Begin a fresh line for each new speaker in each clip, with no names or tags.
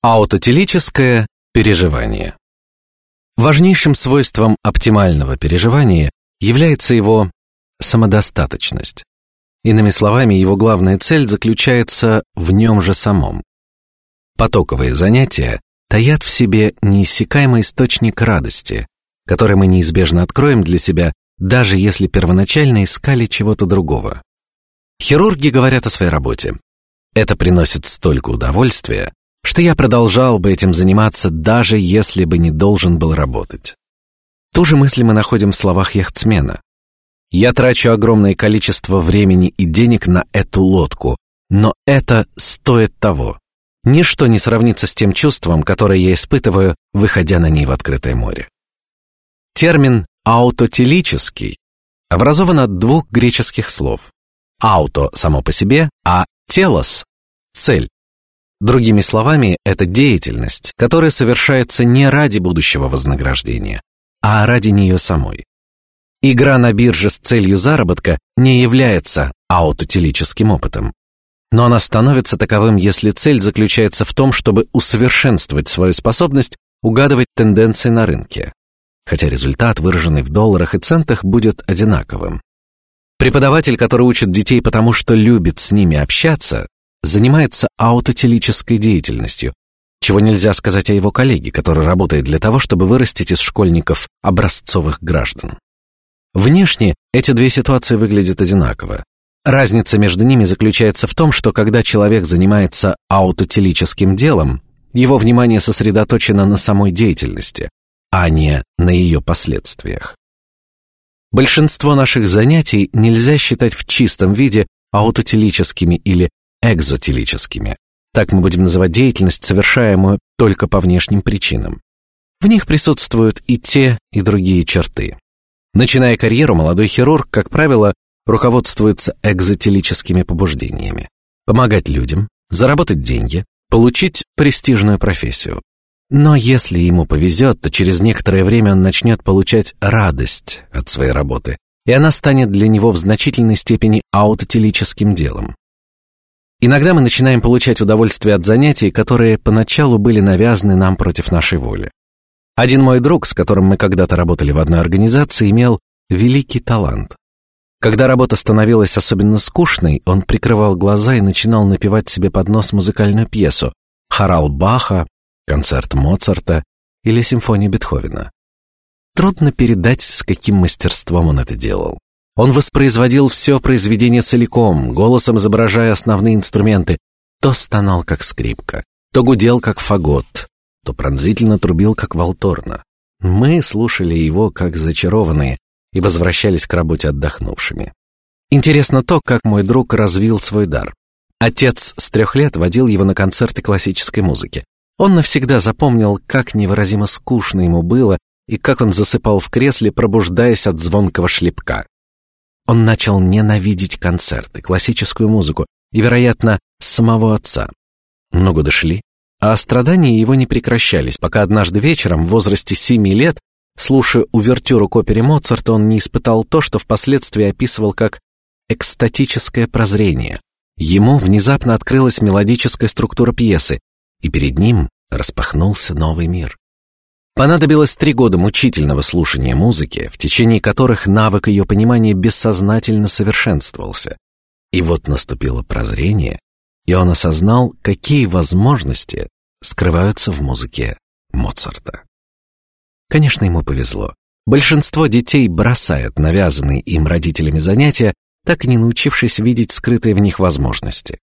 Аутотелическое переживание. Важнейшим свойством оптимального переживания является его самодостаточность. Иными словами, его главная цель заключается в нем же самом. Потоковые занятия таят в себе неиссякаемый источник радости, который мы неизбежно откроем для себя, даже если первоначально искали чего-то другого. Хирурги говорят о своей работе. Это приносит столько удовольствия, что я продолжал бы этим заниматься, даже если бы не должен был работать. Ту же мысль мы находим в словах яхтсмена. Я трачу огромное количество времени и денег на эту лодку, но это стоит того. Ничто не сравнится с тем чувством, которое я испытываю, выходя на ней в открытое море. Термин аутотелический образован от двух греческих слов: ауто само по себе, а телос цель. Другими словами, это деятельность, которая совершается не ради будущего вознаграждения, а ради нее самой. Игра на бирже с целью заработка не является аутотелическим опытом, но она становится таковым, если цель заключается в том, чтобы усовершенствовать свою способность угадывать тенденции на рынке, хотя результат, выраженный в долларах и центах, будет одинаковым. Преподаватель, который учит детей потому, что любит с ними общаться, занимается аутотелической деятельностью, чего нельзя сказать о его коллеге, который работает для того, чтобы вырастить из школьников образцовых граждан. Внешне эти две ситуации выглядят одинаково. Разница между ними заключается в том, что когда человек занимается аутотелическим делом, его внимание сосредоточено на самой деятельности, а не на ее последствиях. Большинство наших занятий нельзя считать в чистом виде аутотелическими или экзотелическими. Так мы будем называть деятельность, совершаемую только по внешним причинам. В них присутствуют и те, и другие черты. Начиная карьеру, молодой хирург, как правило, руководствуется экзотелическими побуждениями: помогать людям, заработать деньги, получить престижную профессию. Но если ему повезет, то через некоторое время он начнет получать радость от своей работы, и она станет для него в значительной степени аутотелическим делом. Иногда мы начинаем получать удовольствие от занятий, которые поначалу были навязаны нам против нашей воли. Один мой друг, с которым мы когда-то работали в одной организации, имел великий талант. Когда работа становилась особенно скучной, он прикрывал глаза и начинал напевать себе под нос музыкальную пьесу, хорал Баха, концерт Моцарта или симфонию Бетховена. Трудно передать, с каким мастерством он это делал. Он воспроизводил все произведение целиком, голосом изображая основные инструменты. То стонал как скрипка, то гудел как фагот, то пронзительно трубил как валторна. Мы слушали его как зачарованные и возвращались к работе отдохнувшими. Интересно то, как мой друг развил свой дар. Отец с трех лет водил его на концерты классической музыки. Он навсегда запомнил, как невыразимо скучно ему было и как он засыпал в кресле, пробуждаясь от звонкого шлепка. Он начал ненавидеть концерты, классическую музыку и, вероятно, самого отца. Но годы шли, а страдания его не прекращались, пока однажды вечером в возрасте семи лет, слушая увертюру к опере Моцарта, он не испытал то, что впоследствии описывал как экстатическое прозрение. Ему внезапно открылась мелодическая структура пьесы, и перед ним распахнулся новый мир. Понадобилось три года мучительного слушания музыки, в течение которых навык ее понимания бессознательно совершенствовался. И вот наступило прозрение, и он осознал, какие возможности скрываются в музыке Моцарта. Конечно, ему повезло. Большинство детей бросают навязанные им родителями занятия, так не научившись видеть скрытые в них возможности.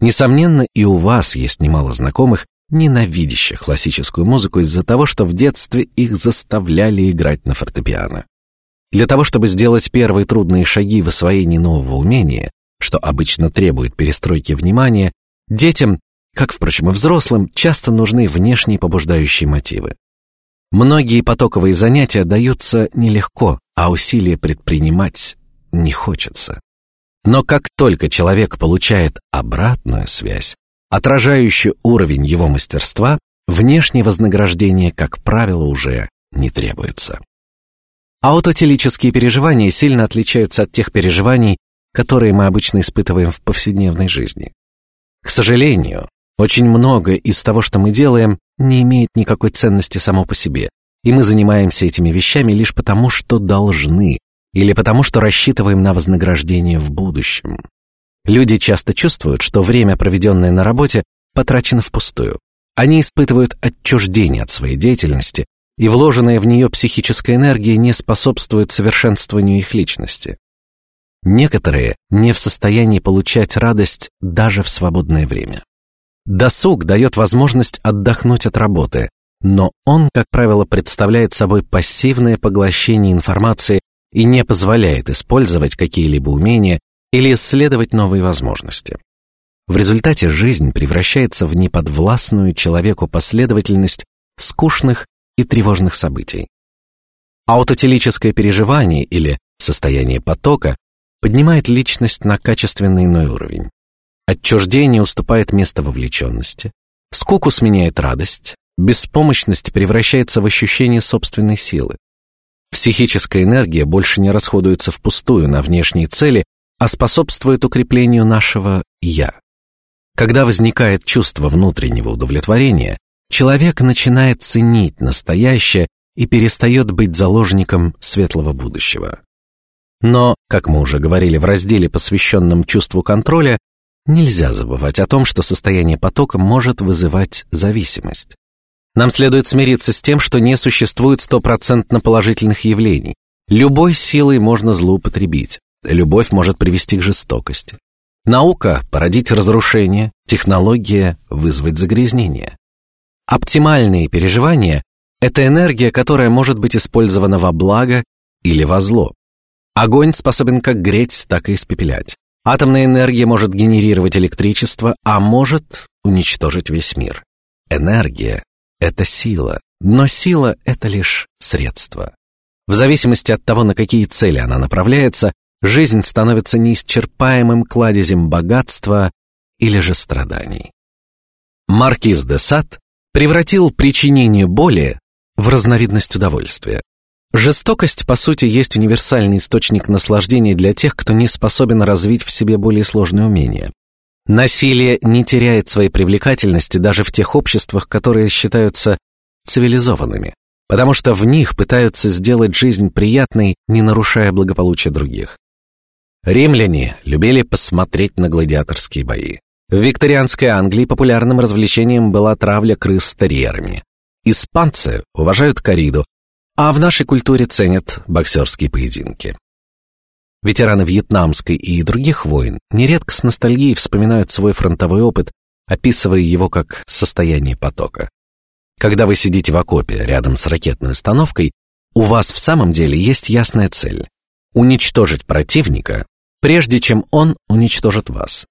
Несомненно, и у вас есть немало знакомых, ненавидящих классическую музыку из-за того, что в детстве их заставляли играть на фортепиано. Для того, чтобы сделать первые трудные шаги в освоении нового умения, что обычно требует перестройки внимания, детям, как впрочем и взрослым, часто нужны внешние побуждающие мотивы. Многие потоковые занятия даются нелегко, а усилия предпринимать не хочется. Но как только человек получает обратную связь, отражающую уровень его мастерства, внешнее вознаграждение, как правило, уже не требуется. Аутотелические переживания сильно отличаются от тех переживаний, которые мы обычно испытываем в повседневной жизни. К сожалению, Очень многое из того, что мы делаем, не имеет никакой ценности само по себе, и мы занимаемся этими вещами лишь потому, что должны, или потому, что рассчитываем на вознаграждение в будущем. Люди часто чувствуют, что время, проведенное на работе, потрачено впустую. Они испытывают отчуждение от своей деятельности, и вложенная в нее психическая энергия не способствует совершенствованию их личности. Некоторые не в состоянии получать радость даже в свободное время. Досуг дает возможность отдохнуть от работы, но он, как правило, представляет собой пассивное поглощение информации и не позволяет использовать какие-либо умения или исследовать новые возможности. В результате жизнь превращается в неподвластную человеку последовательность скучных и тревожных событий. Аутотелическое переживание или состояние потока поднимает личность на качественно иной уровень. Отчуждение уступает место вовлеченности, скуку сменяет радость, беспомощность превращается в ощущение собственной силы. Психическая энергия больше не расходуется впустую на внешние цели, а способствует укреплению нашего «я». Когда возникает чувство внутреннего удовлетворения, человек начинает ценить настоящее и перестает быть заложником светлого будущего. Но, как мы уже говорили в разделе, посвященном чувству контроля, Нельзя забывать о том, что состояние потока может вызывать зависимость. Нам следует смириться с тем, что не существует стопроцентно положительных явлений. Любой силой можно злоупотребить. Любовь может привести к жестокости. Наука породить разрушение, технология вызвать загрязнение. Оптимальные переживания – это энергия, которая может быть использована во благо или во зло. Огонь способен как греть, так и испепелять. Атомная энергия может генерировать электричество, а может уничтожить весь мир. Энергия — это сила, но сила — это лишь средство. В зависимости от того, на какие цели она направляется, жизнь становится неисчерпаемым кладезем богатства или же страданий. Маркиз де Сад превратил причинение боли в разновидность удовольствия. Жестокость, по сути, есть универсальный источник наслаждения для тех, кто не способен развить в себе более сложные умения. Насилие не теряет своей привлекательности даже в тех обществах, которые считаются цивилизованными, потому что в них пытаются сделать жизнь приятной, не нарушая благополучие других. Римляне любили посмотреть на гладиаторские бои. В викторианской Англии популярным развлечением была травля крыс терьерами. Испанцы уважают кориду, а в нашей культуре ценят боксерские поединки. Ветераны вьетнамской и других войн нередко с ностальгией вспоминают свой фронтовой опыт, описывая его как состояние потока. Когда вы сидите в окопе рядом с ракетной установкой, у вас в самом деле есть ясная цель — уничтожить противника, прежде чем он уничтожит вас.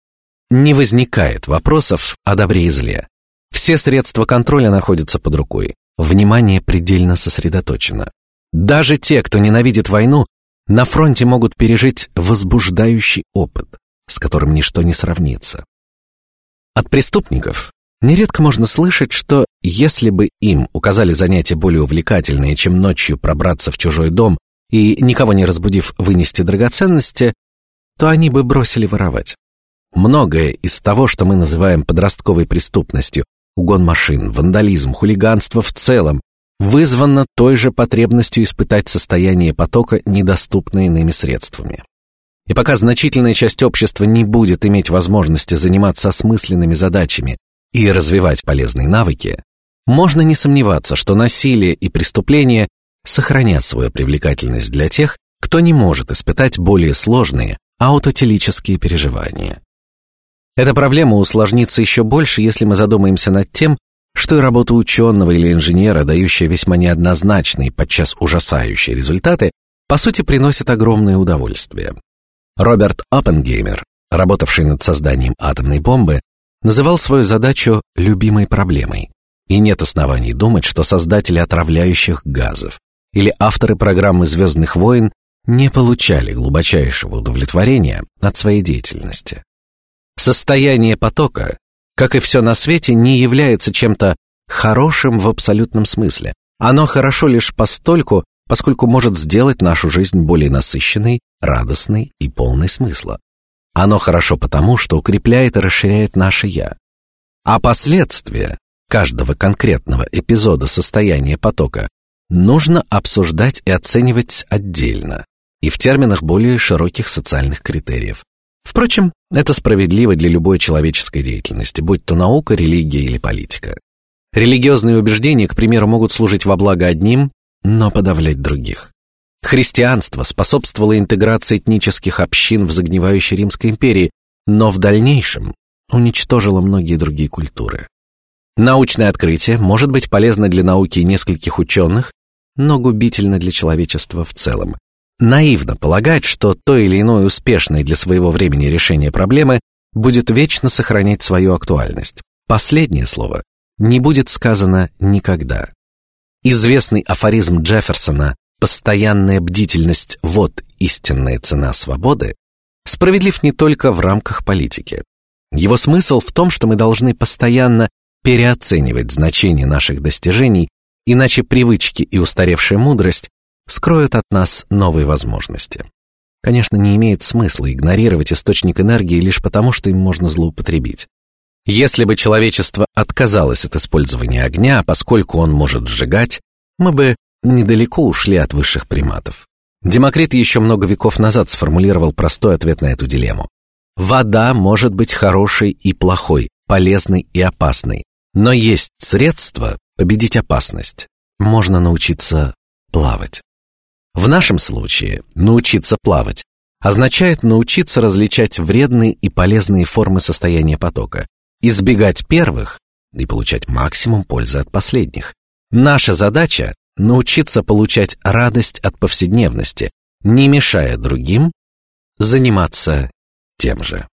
Не возникает вопросов о добре и зле. Все средства контроля находятся под рукой. Внимание предельно сосредоточено. Даже те, кто ненавидит войну, на фронте могут пережить возбуждающий опыт, с которым ничто не сравнится. От преступников нередко можно слышать, что если бы им указали занятие более увлекательное, чем ночью пробраться в чужой дом и никого не разбудив вынести драгоценности, то они бы бросили воровать. Многое из того, что мы называем подростковой преступностью, угон машин, вандализм, хулиганство в целом вызвано той же потребностью испытать состояние потока, недоступное иными средствами. И пока значительная часть общества не будет иметь возможности заниматься осмысленными задачами и развивать полезные навыки, можно не сомневаться, что насилие и преступления сохранят свою привлекательность для тех, кто не может испытать более сложные аутотелические переживания. Эта проблема усложнится еще больше, если мы задумаемся над тем, что и работа ученого или инженера, дающая весьма неоднозначные, подчас ужасающие результаты, по сути приносит огромное удовольствие. Роберт Оппенгеймер, работавший над созданием атомной бомбы, называл свою задачу любимой проблемой. И нет оснований думать, что создатели отравляющих газов или авторы программы «Звездных войн» не получали глубочайшего удовлетворения от своей деятельности. Состояние потока, как и все на свете, не является чем-то хорошим в абсолютном смысле. Оно хорошо лишь постольку, поскольку может сделать нашу жизнь более насыщенной, радостной и полной смысла. Оно хорошо потому, что укрепляет и расширяет наше я. А последствия каждого конкретного эпизода состояния потока нужно обсуждать и оценивать отдельно и в терминах более широких социальных критериев. Впрочем, это справедливо для любой человеческой деятельности, будь то наука, религия или политика. Религиозные убеждения, к примеру, могут служить во благо одним, но подавлять других. Христианство способствовало интеграции этнических общин в загнивающей Римской империи, но в дальнейшем уничтожило многие другие культуры. Научное открытие может быть полезно для науки нескольких ученых, но губительно для человечества в целом. Наивно полагать, что то или иное успешное для своего времени решение проблемы будет вечно сохранять свою актуальность. Последнее слово не будет сказано никогда. Известный афоризм Джефферсона «постоянная бдительность – вот истинная цена свободы» справедлив не только в рамках политики. Его смысл в том, что мы должны постоянно переоценивать значение наших достижений, иначе привычки и устаревшая мудрость скроют от нас новые возможности. Конечно, не имеет смысла игнорировать источник энергии лишь потому, что им можно злоупотребить. Если бы человечество отказалось от использования огня, поскольку он может сжигать, мы бы недалеко ушли от высших приматов. Демокрит еще много веков назад сформулировал простой ответ на эту дилемму. Вода может быть хорошей и плохой, полезной и опасной, но есть средства победить опасность. Можно научиться плавать. В нашем случае научиться плавать означает научиться различать вредные и полезные формы состояния потока, избегать первых и получать максимум пользы от последних. Наша задача научиться получать радость от повседневности, не мешая другим заниматься тем же.